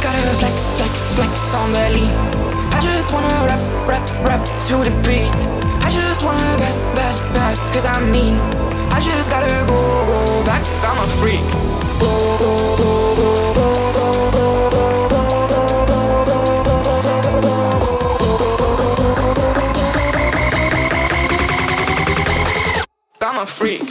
just gotta flex, flex, flex on the lead. I just wanna rap, rap, rap to the beat. I just wanna bet, bet, bet, cause I mean. I just gotta go, go back, I'm a freak. Go, go, go, go. I'm a freak.